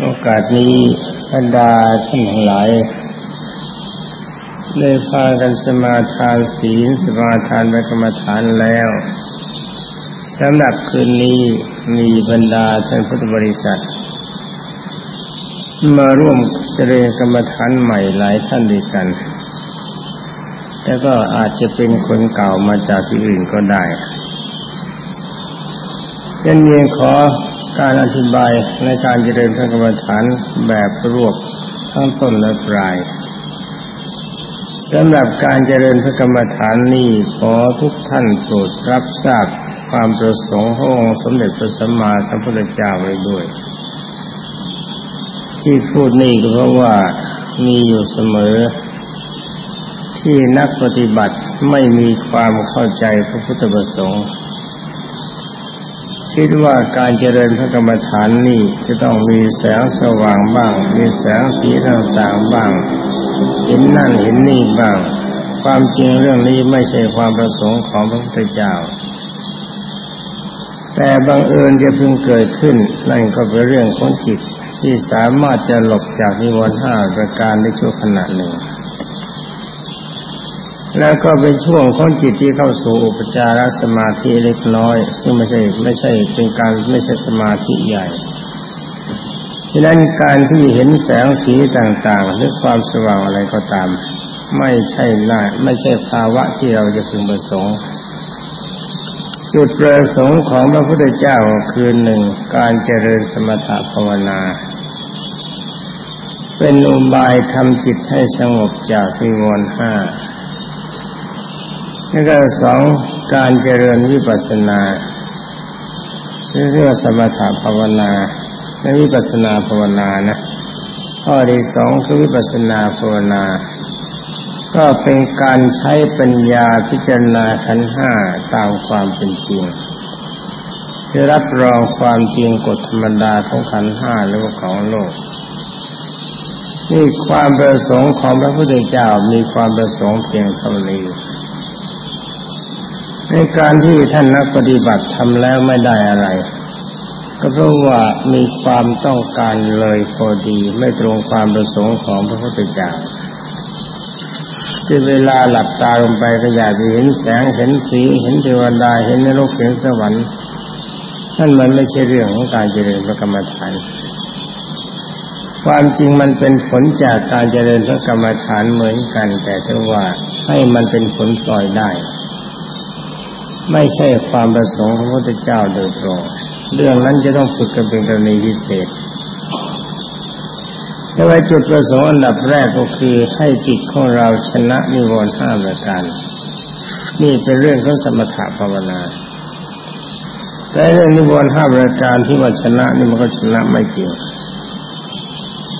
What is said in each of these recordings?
โอกาสนี้บรรดาท่านทั้งหลายได้พากันสมาทานศีลสมาทานกรรมฐานแล้วสำหรับคืนนี้มีบรรดาท่านพุทธบริษัท มาร่วมเจริญกรรมฐานใหม่หลายท่านด้วยกันแต่ก็อาจจะเป็นคนเก่ามาจากที่อื่นก็ได้ยันเยียงขอ การอธิบายในการเจริญพระกรรมฐานแบบรวบทั้งต้นและปลายสำหรับการเจริญพระกรรมฐานนี้ขอทุกท่านโปรดรับทราบความประสงค์ขององค์สมเด็จพระสัมมาสัมพุทธเจ้าไว้ด้วย ที่พูดนี่ก็เพราะว่ามีอยู่เสมอ ที่นักปฏิบัติไม่มีความเข้าใจพระพุทธประสงค์ คิดว่าการเจริญพระกรรมฐานนี่จะต้องมีแสงสว่างบ้าง มีแสงสีต่างๆบ้าง เห็นนั่นเห็นนี่บ้าง ความจริงเรื่องนี้ไม่ใช่ความประสงค์ของพระพุทธเจ้า แต่บังเอิญจะเพิ่งเกิดขึ้น นั่นก็เป็นเรื่องของจิตที่สามารถจะหลบจากนิวรณ์ห้าประการได้ชั่วขณะหนึ่ง แล้วก็เป็นช่วงของจิตที่เข้าสู่อุปจารสมาธิเล็กน้อย ซึ่งไม่ใช่ไม่ใช่เป็นการไม่ใช่สมาธิใหญ่ฉะนั้นการที่เห็นแสงสีต่างๆ หรือความสว่างอะไรก็ตาม ไม่ใช่น่าไม่ใช่ภาวะที่เราจะพึงประสงค์ จุดประสงค์ของพระพุทธเจ้าคือหนึ่งการเจริญสมถะภาวนา เป็นอุบายทำจิตให้สงบจากวิวรณ์ห้า แล้วก็สองการเจริญวิปัสสนาเรียกว่าสมถะภาวนาและวิปัสสนาภาวนานะข้อที่สองคือวิปัสสนาภาวนา ก็เป็นการใช้ปัญญาพิจารณาขันห้าตามความเป็นจริงคือรับรองความจริงกฎธรรมดาของขันห้าหรือของโลก นี่ความประสงค์ของพระพุทธเจ้ามีความประสงค์เพียงเท่านี้ ในการที่ท่านนักปฏิบัติทำแล้วไม่ได้อะไร ก็เพราะว่ามีความต้องการเลยพอดีไม่ตรงความประสงค์ของพระพุทธเจ้าที่เวลาหลับตาลงไปก็อยากจะเห็นแสงเห็นสีเห็นเทวดาเห็นนรกเห็นสวรรค์นั่นมันไม่ใช่เรื่องของการเจริญพระกรรมฐานความจริงมันเป็นผลจากการเจริญพระกรรมฐานเหมือนกัน แต่ถ้าว่าให้มันเป็นผลปล่อยได้ ไม่ใช่ความประสงค์ของพระพุทธเจ้าโดยตรงเรื่องนั้นจะต้องฝึกกันเป็นกรณีพิเศษแต่ว่าจุดประสงค์อันดับแรกก็คือให้จิตของเราชนะนิวรณ์ห้าประการ นี่เป็นเรื่องของสมถะภาวนาแต่เรื่องนิวรณ์ห้าประการที่ว่าชนะนี่มันก็ชนะไม่จริง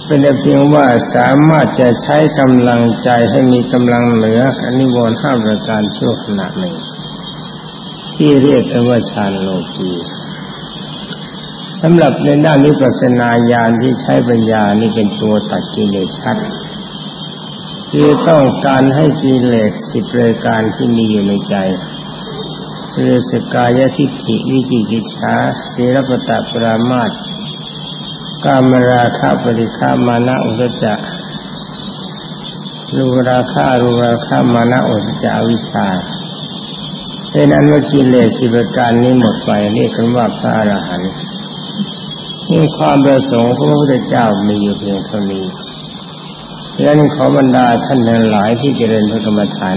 เป็นแต่เพียงว่าสามารถจะใช้กำลังใจให้มีกำลังเหนืออนิวรณ์ห้าประการชั่วขณะหนึ่ง ที่เรียกกันว่าฌานโลกีสำหรับในด้านวิปัสสนาญาณที่ใช้ปัญญานี่เป็นตัวตัดกิเลสชัดคือต้องการให้กิเลสสิบรายการที่มีอยู่ในใจคือสกายทิฏฐิวิจิกิจฉาเสรปตะปรามาตกามราคะปริฆามานะอุตจักรูราคะรูราคะมานะอุตจักวิชา เพราะนั้นเมื่อกิเลสสิบประการนี้หมดไปเรียกกันว่าพระอรหันต์นี่ความประสงค์ของพระพุทธเจ้ามีอยู่เพียงเท่านี้ดังนั้นขอบรรดาท่านทั้งหลายที่เจริญพระกรรมฐาน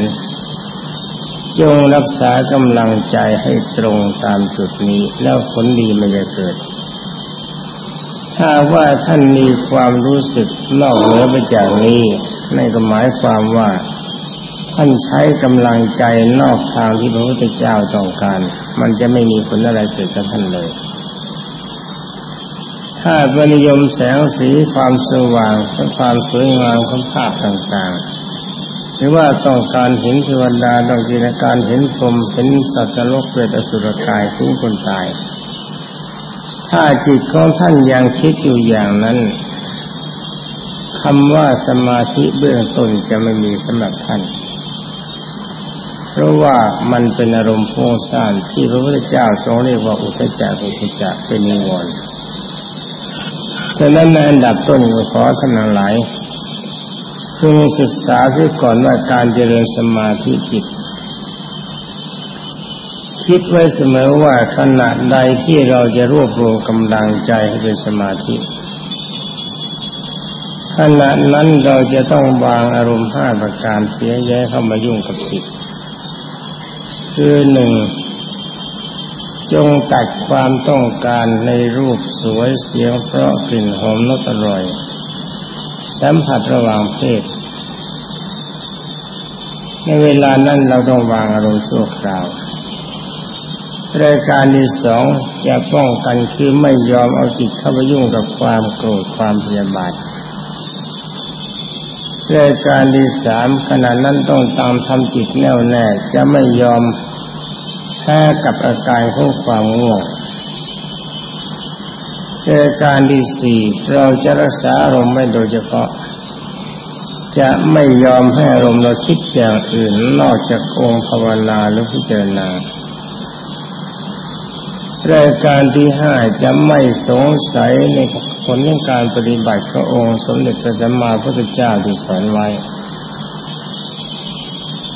จงรักษากำลังใจให้ตรงตามจุดนี้แล้วผลดีมันจะเกิด ถ้าว่าท่านมีความรู้สึกนอกเหนือไปจากนี้นั่นก็หมายความว่า ท่านใช้กำลังใจนอกทางที่พระพุทธเจ้าต้องการ มันจะไม่มีผลอะไรเกิดกับท่านเลย ถ้าบนิยมแสงสีความสว่างและความสวยงามของภาพต่างๆ หรือว่าต้องการเห็นเทวดาต้องการเห็นพรมเห็นสัตว์โลกเปรตอสุรกายที่คนตาย ถ้าจิตของท่านยังคิดอยู่อย่างนั้นคำว่าสมาธิเบื้องต้นจะไม่มีสำหรับท่าน เพราะว่ามันเป็นอารมณ์ฟุ้งซ่านที่พระพุทธเจ้าทรงเรียกว่าอุทจักอุทจักเป็นนิวรณ์ดังนั้นในอันดับต้นขอท่านหลายเพึงศึกษาที่ก่อนว่าการเจริญสมาธิจิต คิดไว้เสมอว่าขณะใดที่เราจะรวบรวมกำลังใจให้เป็นสมาธิขณะนั้นเราจะต้องวางอารมณ์ห้าประการเสียแย้เข้ามายุ่งกับจิต คือหนึ่งจงตัดความต้องการในรูปสวยเสียงเพราะกลิ่นหอมนกอร่อย สัมผัสระหว่างเพศ ในเวลานั้นเราต้องวางอารมณ์ชั่วคราวรายการที่สองจะป้องกันคือไม่ยอมเอาจิตเข้าไปยุ่งกับความโกรธความพยาบาท รายการที่สามขณะนั้นต้องตามทำจิตแน่วแน่จะไม่ยอมแพ้กับอาการของความง่วงรายการที่สี่เราจะรักษาอารมณ์ไม่โดยเฉพาะ จะไม่ยอมให้อารมณ์เราคิดอย่างอื่นนอกจากองค์ภาวนาหรือพิจารณารายการที่ห้าจะไม่สงสัยใน ผลของการปฏิบัติขององค์สมเด็จพระสัมมาสัมพุทธเจ้าที่สอนไว้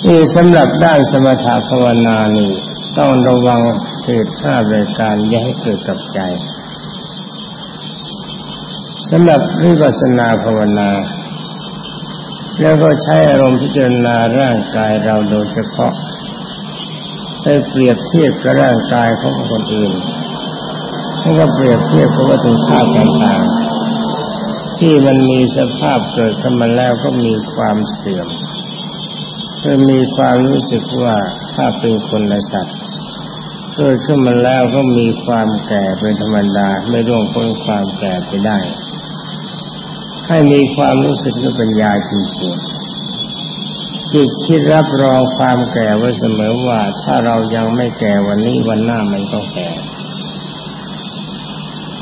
นี่สำหรับด้านสมถะภาวนานี่ต้องระวังเหตุห้ารายการอย่าให้เกิดกับใจสำหรับวิปัสสนาภาวนา แล้วก็ใช้อารมณ์พิจารณาร่างกายเราโดยเฉพาะไปเปรียบเทียบกับร่างกายของคนอื่น แล้วก็เปรียบเทียบกับวัตถุธาตุต่างๆ ที่มันมีสภาพเกิดขึ้นมาแล้วก็มีความเสื่อมคือมีความรู้สึกว่าถ้าเป็นคนและสัตว์เกิดขึ้นมาแล้วก็มีความแก่เป็นธรรมดาไม่ร่วงพ้นความแก่ไปได้ ให้มีความรู้สึกด้วยปัญญาจริงๆจิตที่รับรองความแก่ไว้เสมอว่าถ้าเรายังไม่แก่วันนี้วันหน้ามันก็แก่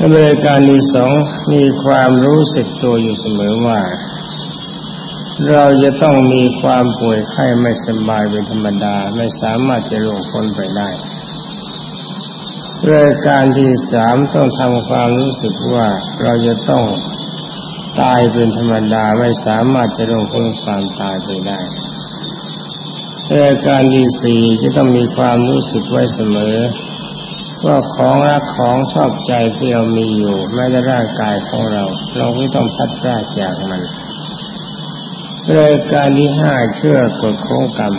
ในบริการที่สองมีความรู้สึกตัวอยู่เสมอว่า เราจะต้องมีความป่วยไข้ไม่สบายเป็นธรรมดาไม่สามารถจะหลงพ้นไปได้รายการที่สามต้องทำความรู้สึกว่าเราจะต้องตายเป็นธรรมดาไม่สามารถจะลงพ้นความตายไปได้อาการที่สี่จะต้องมีความรู้สึกไว้เสมอ ว่าของรักของชอบใจที่เรามีอยู่แม้แต่ร่างกายของเรา เราไม่ต้องพัดพลาดจากมันรายการที่ห้าเชื่อกฎของกรรม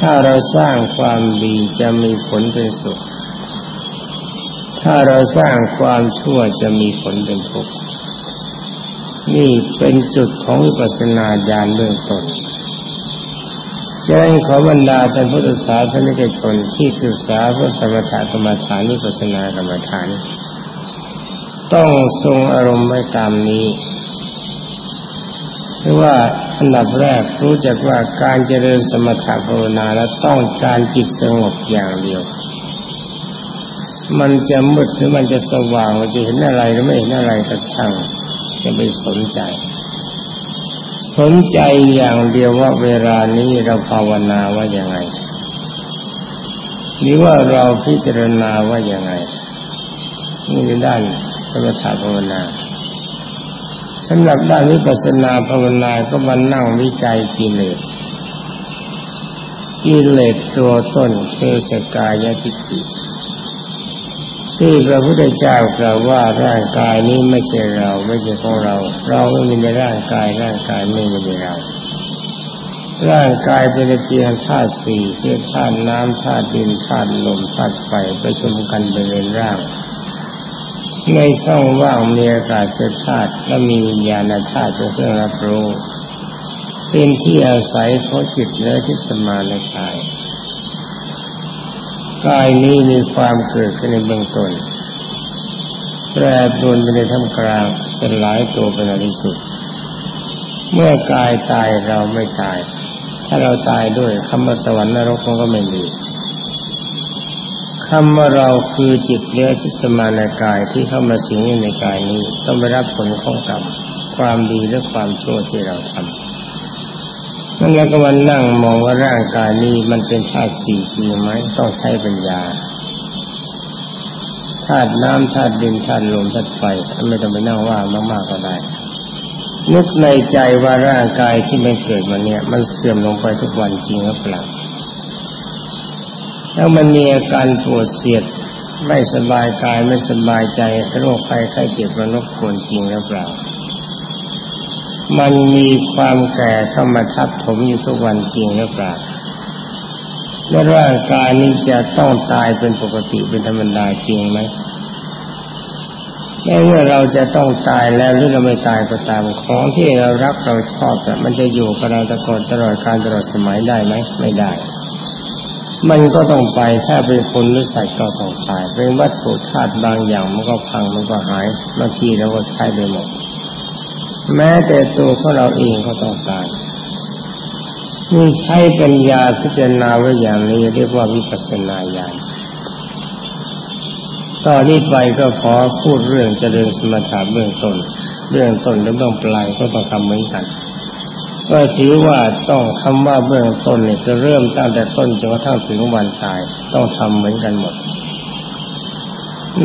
ถ้าเราสร้างความดีจะมีผลเป็นสุข ถ้าเราสร้างความชั่วจะมีผลเป็นทุกข์นี่เป็นจุดของวิปัสสนาญาณเบื้องต้น จะให้ขอบรรดาท่านพุทธศาสนิกชนที่ศึกษาพระสมถะกรรมฐานนิพพานากรรมฐาน ต้องทรงอารมณ์ไว้ตามนี้คือว่าอันดับแรกรู้จักว่าการเจริญสมถะภาวนาแล้วต้องการจิตสงบอย่างเดียว มันจะมืดหรือมันจะสว่างมันจะเห็นอะไรหรือไม่เห็นอะไรก็ช่างจะไปสนใจ สนใจอย่างเดียวว่าเวลานี้เราภาวนาว่าอย่างไงหรือว่าเราพิจารณาว่าอย่างไงนี่คือด้านสมถะภาวนาสำหรับด้านวิปัสสนาภาวนาก็มานั่งวิจัยกิเลสกิเลสตัวต้นคือสกายทิฏฐิ ที่พระพุทธเจ้ากล่าวว่าร่างกายนี้ไม่ใช่เราไม่ใช่ของเรา เราไม่มีในร่างกายร่างกายไม่มีในเรา ร่างกายเป็นเพียงธาตุสี่คือธาตุน้ำธาตุดินธาตุลมธาตุไฟประชุมกันเป็นร่าง ในช่องว่างมีอากาศเสธาตุและมีวิญญาณธาตุเป็นเครื่องรับรู้เป็นที่อาศัยของจิตเนื้อที่สมาในกาย กายนี้มีความเกิดขึ้นในเบื้องต้นแปรปรวนไปในท่ามกลางสลายตัวเป็นอริสุทธิ์เมื่อกายตายเราไม่ตาย ถ้าเราตายด้วยคำว่าสวรรค์นรกมันก็ไม่มีคำว่าเราคือจิตเลือที่สมานกายที่เข้ามาสิงอยู่ในกายนี้ ต้องไปรับผลของกรรมความดีและความชั่วที่เราทำ แล้วก็มานั่งมองว่าร่างกายนี้มันเป็นธาตุสี่จริงไหมต้องใช้ปัญญาธาตุน้ำธาตุดินธาตุลมธาตุไฟไม่ต้องไปนั่งว่ามากๆก็ได้นึกในใจว่าร่างกายที่มันเกิดมาเนี่ย มันเสื่อมลงไปทุกวันจริงหรือเปล่าแล้วมันมีอาการปวดเสียดไม่สบายกายไม่สบายใจโรคภัยไข้เจ็บมันรบกวนจริงหรือเปล่า มันมีความแก่เข้ามาทับถมอยู่ทุกวันจริงหรือเปล่าและร่างกายนี้จะต้องตายเป็นปกติเป็นธรรมดาจริงไหมแม้เมื่อเราจะต้องตายแล้วหรือเราไม่ตายก็ตามของที่เรารักเราชอบแต่มันจะอยู่กับเราตลอดตลอดการตลอดสมัยได้ไหมไม่ได้ มันก็ต้องไปถ้าเป็นคนหรือสัตว์ก็ต้องตายเป็นวัตถุธาตุบางอย่างมันก็พังมันก็หายบางทีเราก็ใช้ไปหมด แม้แต่ตัวของเราเองก็ต้องตายนี่ใช้ปัญญาพิจารณาไว้อย่างนี้เรียกว่าวิปัสสนาญาณตอนนี้ไปก็ขอพูดเรื่องเจริญสมถะเบื้องต้นเบื้องต้นและเบื้องปลายก็ต้องทำเหมือนกันก็ถือว่าต้องคำว่าเบื้องต้นเนี่ยจะเริ่มตั้งแต่ต้นจนกระทั่งถึงวันตายต้องทำเหมือนกันหมด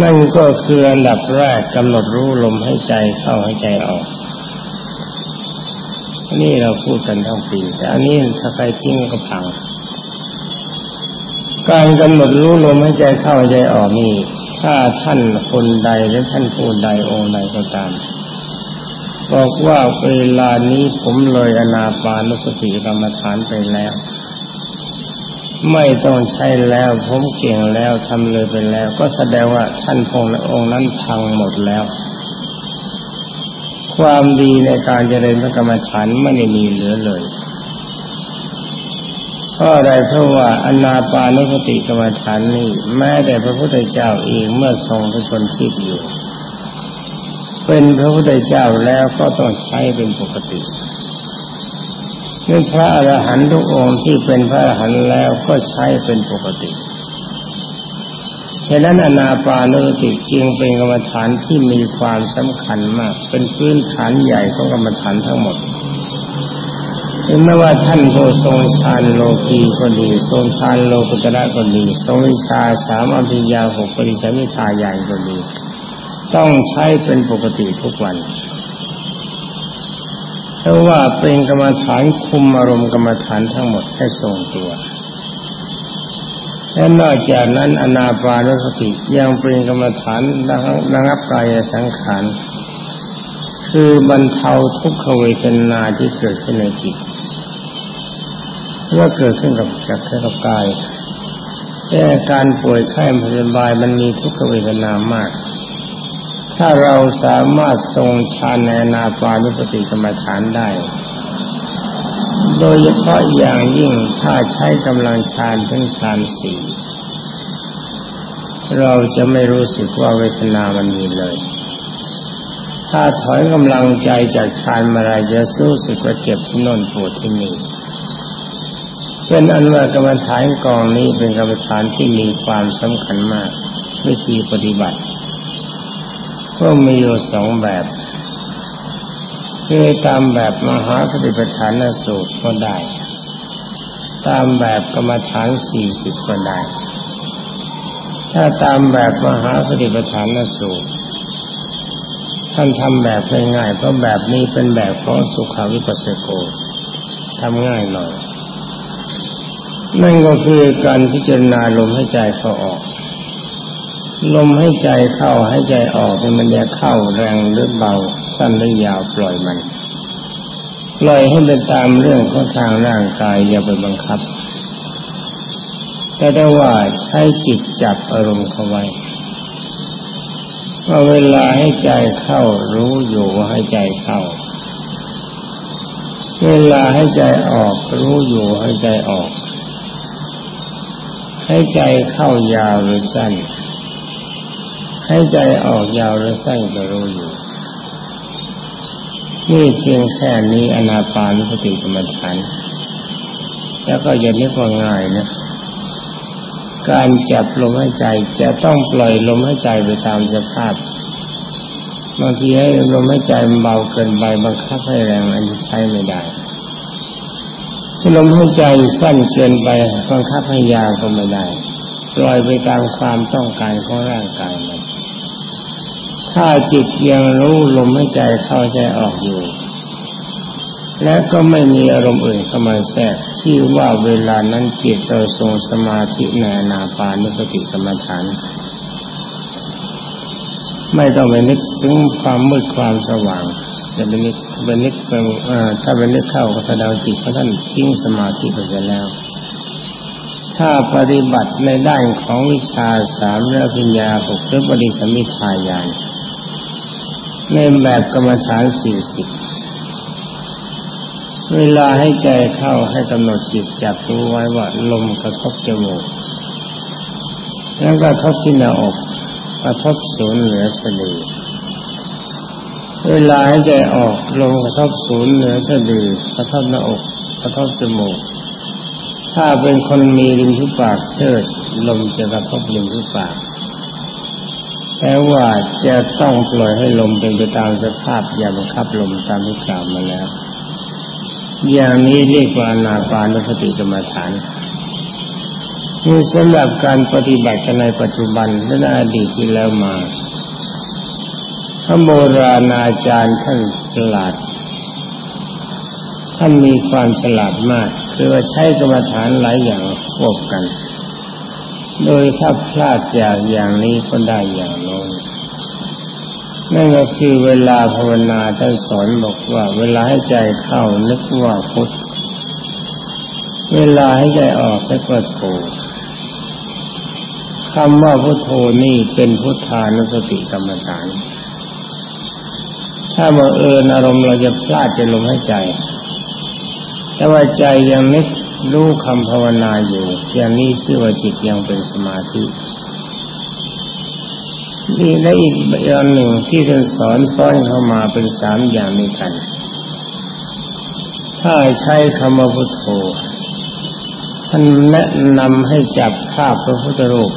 นั่นก็คืออันดับแรกกำหนดรู้ลมให้ใจเข้าให้ใจออก นี่เราพูดกันทั้งปีแต่อันนี้ถ้าใครทิ้งก็พัง การกำหนดรู้ลมหายใจเข้าใจออกนี่ ถ้าท่านคนใดหรือท่านผู้ใดองค์ใดก็ตามบอกว่าเวลานี้ผมเลยอนาปานุสติกรรมฐานไปแล้ว ไม่ต้องใช้แล้วผมเก่งแล้วทำเลยไปแล้ว ก็แสดงว่าท่านพงองค์นั้นพังหมดแล้ว ความดีในการเจริญพระกรรมฐานไม่ได้มีเหลือเลยเพราะอะไรเพราะว่าอนาปานุสติกรรมฐานนี้แม้แต่พระพุทธเจ้าเองเมื่อทรงพระชนชีพอยู่ เป็นพระพุทธเจ้าแล้วก็ต้องใช้เป็นปกติเนื่อพระอรหันตุกองค์ที่เป็นพระอรหันต์แล้วก็ใช้เป็นปกติ ฉะนั้นอนาปานุสติจึงเป็นกรรมฐานที่มีความสำคัญมาก เป็นพื้นฐานใหญ่ของกรรมฐานทั้งหมดถึงแม้ว่าท่านผู้ทรงฌานโลกีก็ดี ทรงฌานโลกุตระก็ดี ทรงวิชาสามอภิญญาหกปริสัมิทาใหญ่ก็ดี ต้องใช้เป็นปกติทุกวันเพราะว่าเป็นกรรมฐานคุมอารมณ์กรรมฐานทั้งหมดให้ทรงตัว และนอกจากนั้นอนาปานสติยังเป็นกรรมฐานระงับกายสังขารคือบรรเทาทุกขเวทนาที่เกิดขึ้นในจิตเมื่อเกิดขึ้นกับจักรกับกายแต่การป่วยไข้ไม่สบายมันมีทุกขเวทนามาก ถ้าเราสามารถทรงฌานในนาปานุสติกรรมฐานได้ โดยเฉพาะอย่างยิ่งถ้าใช้กำลังฌานทั้งฌานสี่เราจะไม่รู้สึกว่าเวทนามันมีเลย ถ้าถอยกำลังใจจากฌานมาไรจะรู้สึกว่าเจ็บที่นนปวดที่นี่เป็นอันว่ากรรมฐานกองนี้เป็นกรรมฐานที่มีความสำคัญมาก วิธีปฏิบัติ ก็มีอยู่สองแบบ คือตามแบบมหาปฏิปทานสูตรก็ได้ ตามแบบกรรมฐานสี่สิบก็ได้ ถ้าตามแบบมหาปฏิปทานสูตรท่านทำแบบง่ายๆเพราะแบบนี้เป็นแบบของสุขาวิปัสสโกทำง่ายหน่อย นั่นก็คือการพิจารณาลมให้ใจเขาออก ลมให้ใจเข้าให้ใจออกมันจะเข้าแรงหรือเบาสั้นหรือยาวปล่อยมัน ปล่อยให้เป็นตามเรื่องของทางร่างกายอย่าไปบังคับ แต่ได้ว่าใช้จิตจับอารมณ์เข้าไว้ว่าเวลาให้ใจเข้ารู้อยู่ว่าให้ใจเข้า เวลาให้ใจออกรู้อยู่ให้ใจออก ให้ใจเข้ายาวหรือสั้น ให้ใจออกยาวหรือสั้นก็รู้อยู่ นี่เพียงแค่นี้อนาปานสติกรรมฐาน แล้วก็อย่านึกว่าง่ายนะ การจับลมหายใจจะต้องปล่อยลมหายใจไปตามสภาพบางทีให้ลมหายใจมันเบาเกินไปบังคับให้แรงอันใช้ไม่ได้ถ้ลมหายใจสั้นเกินไปบังคับให้ยาวก็ไม่ได้ ปล่อยไปตามความต้องการของร่างกายมันถ้าจิตยังรู้ลมหายใจเข้าใจออกอยู่ และก็ไม่มีอารมณ์อื่นเข้ามาแทรกชื่อว่าเวลานั้นจิตเราทรงสมาธิในนาปานุสติกรรมฐาน ไม่ต้องไปนึกถึงความมืดความสว่างจะเป็นนึกเป็นนึกเป็นถ้าเป็นนึกเข้าก็แสดงจิตของท่านทิ้งสมาธิไปแล้ว ถ้าปฏิบัติในด้านของวิชาสามและปัญญาหกหรือปฏิสมิทายานในแบบกรรมฐานสี่สิบเวลาให้ใจเข้าให้กำหนดจิตจับรู้ไว้ว่าลมกระทบจมูก แล้วกระทบที่หน้าอกกระทบศูนย์เหนือสะดือเวลาให้ใจออกลมกระทบศูนย์เหนือสะดือกระทบหน้าอกกระทบจมูก ถ้าเป็นคนมีริมที่ปากเชิดลมจะกระทบริมที่ปาก แต่ว่าจะต้องปล่อยให้ลมเป็นไปตามสภาพอย่าบังคับลมตามที่กล่าวมาแล้ว อย่างนี้เรียกว่านาปานุสติกรรมฐานนี่สำหรับการปฏิบัติในปัจจุบันและในอดีตที่แล้วมาพระโบราณอาจารย์ท่านฉลาด ท่านมีความฉลาดมาก คือว่าใช้กรรมฐานหลายอย่างควบกัน โดยถ้าพลาดจากอย่างนี้ก็ได้อย่างโน้นนั่นก็คือเวลาภาวนาท่านสอนบอกว่า เวลาให้ใจเข้านึกว่าพุทธเวลาให้ใจออกนึกว่าโธคำว่าพุทโธนี่เป็นพุทธานุสติกรรมฐาน ถ้าบังเอิญอารมณ์เราจะพลาดจะลมให้ใจ แต่ว่าใจยังนึกรู้คำภาวนาอยู่ อย่างนี้ชื่อว่าจิตยังเป็นสมาธินี่และอีกอย่างหนึ่งที่ท่านสอนซ้อนเข้ามาเป็นสามอย่างนี้กัน ถ้าใช้คำว่าพุทโธท่านแนะนำให้จับภาพพระพุทธรูป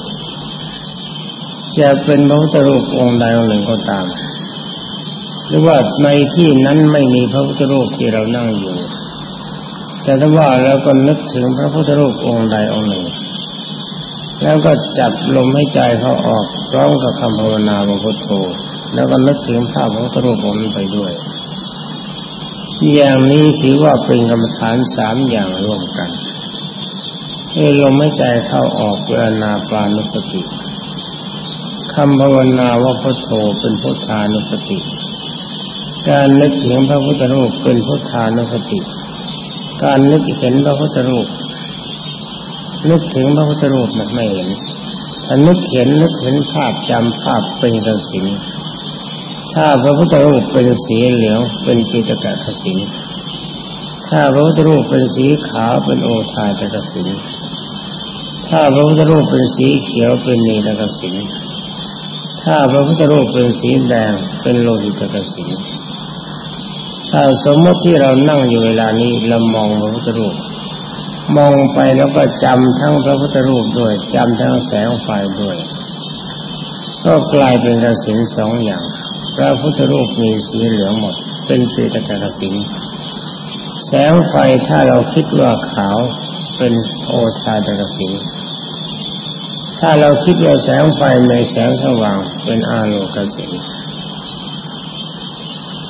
จะเป็นพระพุทธรูปองค์ใดองค์หนึ่งก็ตาม หรือว่าในที่นั้นไม่มีพระพุทธรูปที่เรานั่งอยู่ แต่ถ้าว่าแล้วก็นึกถึงพระพุทธรูปองค์ใดองค์หนึ่ง แล้วก็จับลมให้ใจเขาออกร้องกับคำภาวนาบพุทโธแล้วก็นึกถึงภาพพระพุทธรูปองค์นั้นไปด้วย อย่างนี้ถือว่าเป็นกรรมฐานสามอย่างร่วมกันให้ลมให้ใจเข้าออกเวลานาปานุสติคำภาวนาว่าพุทโธเป็นพุทธานุสติ การนึกถึงพระพุทธรูปเป็นพุทธานุสติ การนึกเห็นพระพุทธรูป นึกถึงพระพุทธรูปมันไม่เห็นถ้านึกเห็นนึกเห็นภาพจำภาพเป็นกสินถ้าพระพุทธรูปเป็นสีเหลืองเป็นกิตกะกสินถ้าพระพุทธรูปเป็นสีขาวเป็นโอทาตกสินถ้าพระพุทธรูปเป็นสีเขียวเป็นนีลกสินถ้าพระพุทธรูปเป็นสีแดงเป็นโลหิตกสิน ถ้าสมมติที่เรานั่งอยู่เวลานี้เรามองพระพุทธรูป มองไปแล้วก็จำทั้งพระพุทธรูปด้วยจำทั้งแสงไฟด้วย ก็กลายเป็นกสินสองอย่าง พระพุทธรูปมีสีเหลืองหมด เป็นเปตกสินแสงไฟถ้าเราคิดว่าขาวเป็นโอชาตกสินถ้าเราคิดว่าแสงไฟในแสงสว่างเป็นอาโลกสิน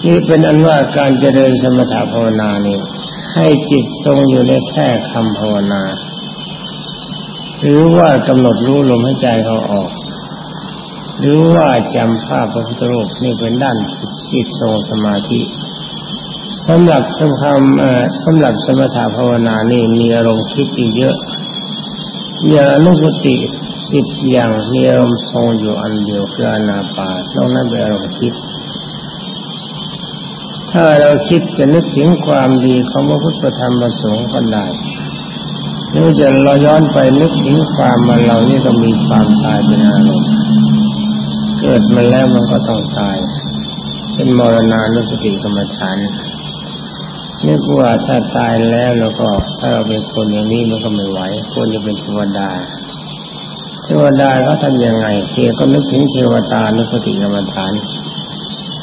นี่เป็นอันว่าการเจริญสมถภาวนานี่ให้จิตทรงอยู่ในแค่คำภาวนา หรือว่ากำหนดรู้ลมหายใจเขาออก หรือว่าจำภาพพระพุทธรูปนี่เป็นด้านจิตทรงสมาธิสำหรับทำคำสำหรับสมถภาวนานี่มีอารมณ์คิดอีกเยอะอย่างอนุสติสิบอย่างมีอารมณ์ทรงอยู่อันเดียวคืออนาปานอกนั้นเป็นอารมณ์คิด ถ้าเราคิดจะนึกถึงความดีของพระพุทธธรรมประสงค์ก็ได้หรือจะเราย้อนไปนึกถึงความมาเรานี่ก็มีความตายเป็นอารมณ์เกิดมาแล้วมันก็ต้องตาย เป็นมรณานุสติกรรมฐานนึกว่าถ้าตายแล้วแล้วก็ถ้าเราเป็นคนอย่างนี้มันก็ไม่ไหวควรจะเป็นเทวดาเทวดาเขาทำยังไงเทก็นึกถึงเทวตานุสติกรรมฐาน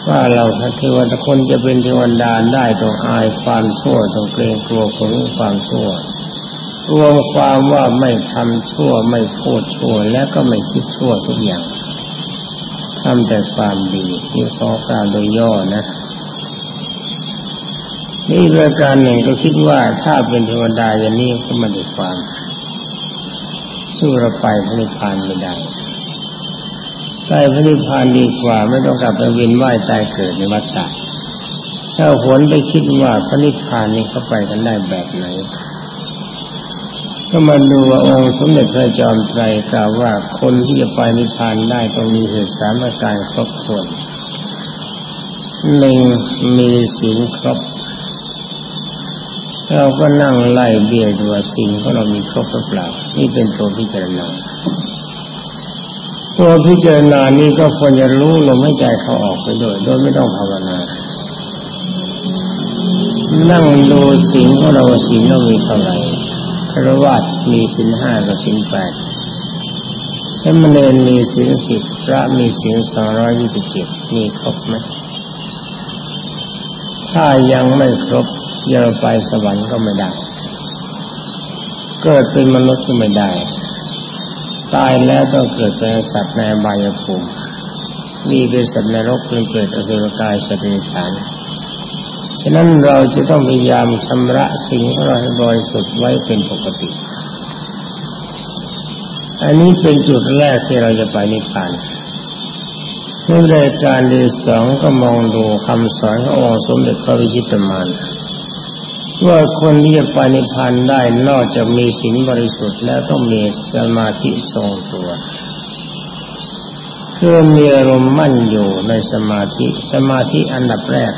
ว่าเราเทวดาคนจะเป็นเทวดาได้ต้องอายความชั่วต้องเกรงกลัวผลความชั่วรวมความว่าไม่ทำชั่วไม่พูดชั่วและก็ไม่คิดชั่วทุกอย่างทำแต่ความดีนี่ขอกาวโดยย่อนะนี่ประการหนึ่งก็คิดว่าถ้าเป็นเทวดาอย่างนี้ก็ไม่ได้ความสู้เราไปพระนิพพานไม่ได้ ไปพระนิพพานดีกว่า ไม่ต้องกลับไปเวียนว่ายตายเกิดในวัฏฏะถ้าหวนไปคิดว่าพระนิพพานนี้เขาไปกันได้แบบไหน ก็มาดูว่าองค์สมเด็จพระจอมไตรกล่าวว่าคนที่จะไปนิพพานได้ต้องมีเหตุสามประการครบถ้วนหนึ่งมีศีลครบเราก็นั่งไล่เบียดว่าศีลของเรามีครบหรือเปล่า นี่เป็นตัวพิจารณา ตัวพิจารณานี้ก็ควรจะรู้ลมหายใจเขาออกไปด้วยโดยไม่ต้องภาวนา นั่งดูศีลของเราศีลเรามีเท่าไหร่รวาสมีสินห้ากับสินแปดสมณเณรมีสินสิบพระมีสินสองร้อยยี่สิบเจ็ดมีครบไหมถ้ายังไม่ครบยังไปสวรรค์ก็ไม่ได้ เกิดเป็นมนุษย์ก็ไม่ได้ ตายแล้วต้องเกิดเป็นสัตว์ในบายภูมิมีเป็นสัตว์ในรกเป็นเกิดอสุรกายสติฉานฉะนั้นเราจะต้องพยายามชำระสิ่งของเราให้บริสุทธิ์ไว้เป็นปกติ อันนี้เป็นจุดแรกที่เราจะไปนิพพานในรายการที่สองก็มองดูคำสอนขององค์สมเด็จพระวิชิตมาน ว่าคนที่จะไปนิพพานได้นอกจากมีศีลบริสุทธิ์แล้วต้องมีสมาธิทรงตัวคือมีอารมณ์มั่นอยู่ในสมาธิ สมาธิอันดับแรก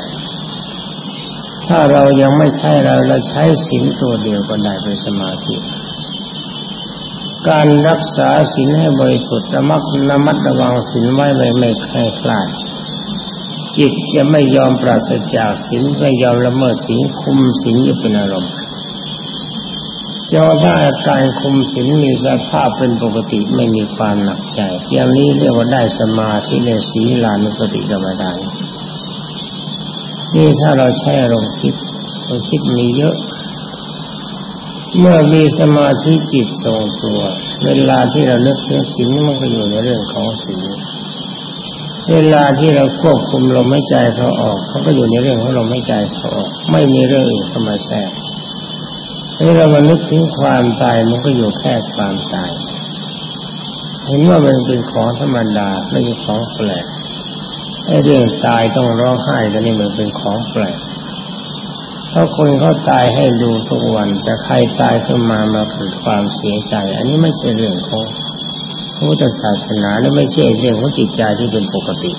ถ้าเรายังไม่ใช่เราเราใช้ศีลตัวเดียวก็ได้เป็นสมาธิ การรักษาศีลให้บริสุทธิ์ระมัดระมัดระวังศีลไว้ไม่ไม่ครพลาด จิตจะไม่ยอมปราศจากศีลไม่ยอมละเมิดศีลคุมศีลอยู่เป็นอารมณ์จอถ้าอาการคุมศีลมีสภาพเป็นปกติไม่มีความหนักใจอย่างนี้เรียกว่าได้สมาธิในศีลานุสติกรรมฐานนี่ถ้าเราใช้อารมณ์คิดเราคิดมีเยอะ เมื่อมีสมาธิจิตทรงตัว เวลาที่เราเลิกถึงสิ่งมันก็อยู่ในเรื่องของสิ่ง เวลาที่เราควบคุมลมหายใจเขาออกเขาก็อยู่ในเรื่องของลมหายใจเขาออก ไม่มีเรื่องอื่นเข้ามาแทรกถ้าเรามานึกถึงความตายมันก็อยู่แค่ความตาย เห็นว่ามันเป็นของธรรมดาไม่ใช่ของแปลกไอ้เรื่องตายต้องร้องไห้กันนี่มันเป็นของแปลกถ้าคนเขาตายให้ดูทุกวัน แต่ใครตายขึ้นมามาเกิดความเสียใจ อันนี้ไม่ใช่เรื่องของ พุทธศาสนาและไม่ใช่เรื่องของจิตใจที่เป็นปกติ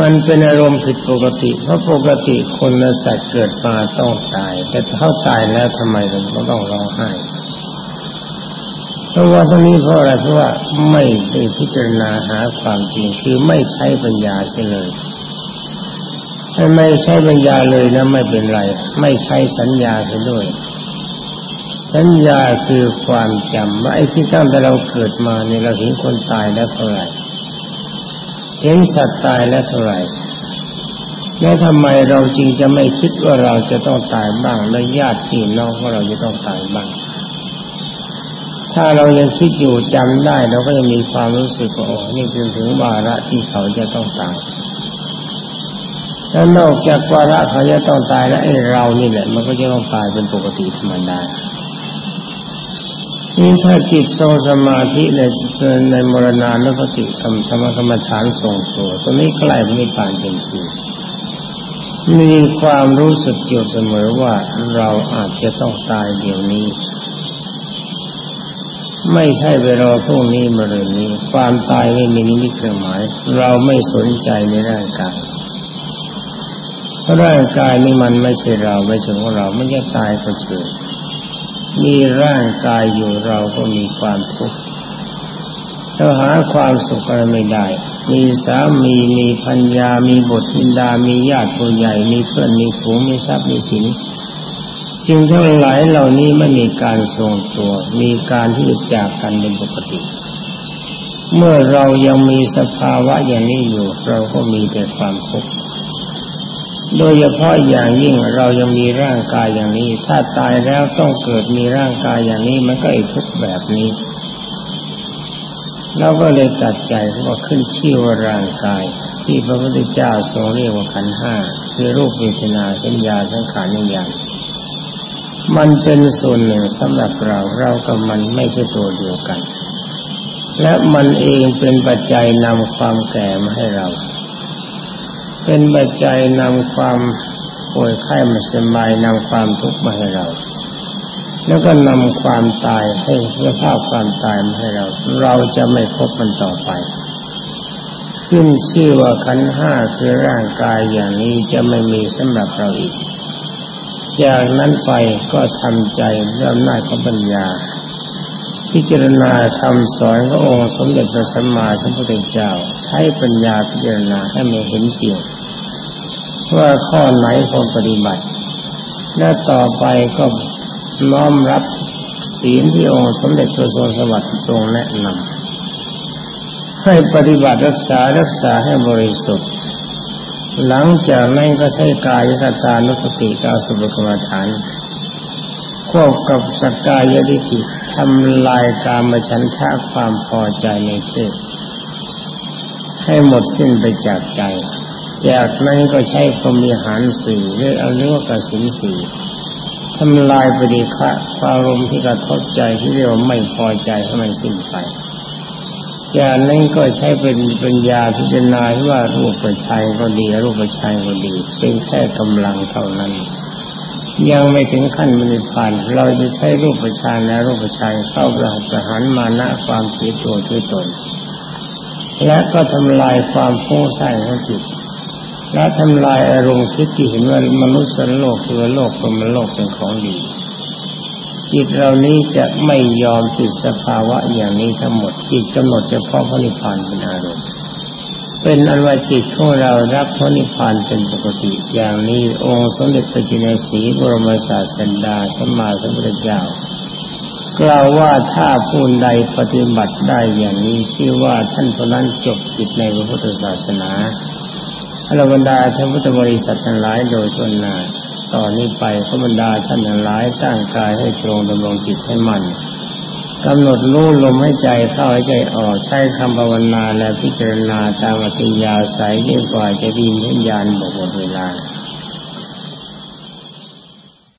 มันเป็นอารมณ์ผิดปกติ เพราะปกติคนและสัตว์เกิดมาต้องตาย แต่เขาตายแล้วทำไมถึงต้องร้องไห้เพราะว่าตรงนี้เพราะอะไรเพราะว่าไม่ได้พิจารณาหาความจริงคือไม่ใช้ปัญญาเสียเลยถ้าไม่ใช้ปัญญาเลยนะไม่เป็นไร ไม่ใช้สัญญาเสียด้วย สัญญาคือความจำว่าไอ้ที่ตั้งแต่เราเกิดมาเนี่ยเราเห็นคนตายแล้วเท่าไหร่เห็นสัตว์ตายแล้วเท่าไหร่แล้วทำไมเราจริงจะไม่คิดว่าเราจะต้องตายบ้างและญาติพี่น้องของเราจะต้องตายบ้าง ถ้าเรายังคิดอยู่จำได้เราก็จะมีความรู้สึกว่าโอ้นี่คือถึงวาระที่เขาจะต้องตายแล้วนอกจากวาระเขาจะต้องตายแล้วไอ้เรานี่แหละ มันก็จะต้องตายเป็นปกติธรรมดา นี่ถ้าจิตทรงสมาธิในในมรณานุสติธรรมธรรมกรรมฐานทรงตัวตรงนี้ใกล้พระนิพพานเป็นทีมีความรู้สึกอยู่เสมอว่าเราอาจจะต้องตายเดี๋ยวนี้ ไม่ใช่ไปรอพรุ่งนี้มาเลยนี้ ความตายไม่มีนิมิตเครื่องหมาย เราไม่สนใจในร่างกายเพราะร่างกายนี่มันไม่ใช่เราไม่ใช่ของเราไม่ใช่ตายก็เฉย มีร่างกายอยู่เราก็มีความทุกข์เราหาความสุขอะไรไม่ได้ มีสามีมีพัญญา มีบุตรธิดา มีญาติผู้ใหญ่ มีเพื่อน มีฝูง มีทรัพย์ มีสิน สิ่งทั้งหลายเหล่านี้ไม่มีการทรงตัว มีการที่จะจากกันเป็นปกติ เมื่อเรายังมีสภาวะอย่างนี้อยู่ เราก็มีแต่ความทุกข์ โดยเฉพาะอย่างยิ่งเรายังมีร่างกายอย่างนี้ ถ้าตายแล้วต้องเกิดมีร่างกายอย่างนี้มันก็ไอ้ทุกแบบนี้เราก็เลยตัดใจว่าขึ้นชื่อว่าร่างกาย ที่พระพุทธเจ้าทรงเรียกว่าขันห้าคือรูปเวทนาสัญญาสังขารอย่างมันเป็นส่วนหนึ่งสำหรับเราเรากับมันไม่ใช่ตัวเดียวกัน และมันเองเป็นปัจจัยนำความแก่มาให้เรา เป็นปัจจัยนำความป่วยไข้มาสบายนำความทุกข์มาให้เรา แล้วก็นำความตายให้สภาพความตายมาให้เรา เราจะไม่พบมันต่อไป ขึ้นชื่อว่าขันห้าคือร่างกายอย่างนี้จะไม่มีสำหรับเราอีก จากนั้นไปก็ทำใจเริ่มหน้าของปัญญา พิจารณาคำสอนขององค์สมเด็จพระสัมมาสัมพุทธเจ้า ใช้ปัญญาพิจารณาให้มันเห็นจริงว่าข้อไหนควรปฏิบัติ และต่อไปก็น้อมรับศีลที่องค์สมเด็จพระทรงสวัสดิ์ทรงแนะนำให้ปฏิบัติรักษารักษาให้บริสุทธิ์ หลังจากนั้นก็ใช้กายคตานุสติกาสุบกรรมฐานควบกับสกกายดิติ ทำลายกามฉันทะความพอใจในเพศให้หมดสิ้นไปจากใจ จากนั้นก็ใช้พรมีหารสี่หรือเอาเรียกว่ากสินสี่ทำลายปฏิฆะความรมที่กระทบใจที่เรียกว่าไม่พอใจให้มันสิ้นไปจากนั้นก็ใช้เป็นปัญญาพิจารณาว่ารูปประชัยก็ดีรูปประชัยก็ดี เป็นแค่กำลังเท่านั้น ยังไม่ถึงขั้นมรรคผลเราจะใช้รูปประชัยและรูปประชัยเข้าประประหารมานะความถือตัวถือตน และก็ทำลายความฟุ้งซ่านของจิต และทำลายอารมณ์คิดที่เห็นว่ามนุษย์โลกคือโลกเป็นโลกเป็นของดี จิตเรานี้จะไม่ยอมติดสภาวะอย่างนี้ทั้งหมดจิตกำหนดเฉพาะพระนิพพานเป็นอารมณ์ เป็นอันว่าจิตของเรารับพระนิพพานเป็นปกติ อย่างนี้องค์สมเด็จพระจินสีบรมศาสดาสมมาสัมพุทธเจ้ากล่าวว่าถ้าผู้ใดปฏิบัติได้อย่างนี้ชื่อว่าท่านคนนั้นจบจิตในพระพุทธศาสนาอรบรรดาท่านพุทธบริษัททั้งหลายโดยชนนาตอนนี้ไปขบรรดาท่านทั้งหลายตั้งกายให้ตรงดำรงจิตให้มัน กำหนดรู้ลมให้ใจเข้าให้ใจออกใช้คำภาวนาและพิจารณาตามอัธยาสายยิ่งกว่าจะดีเห็นญาณบอกหมดเวลา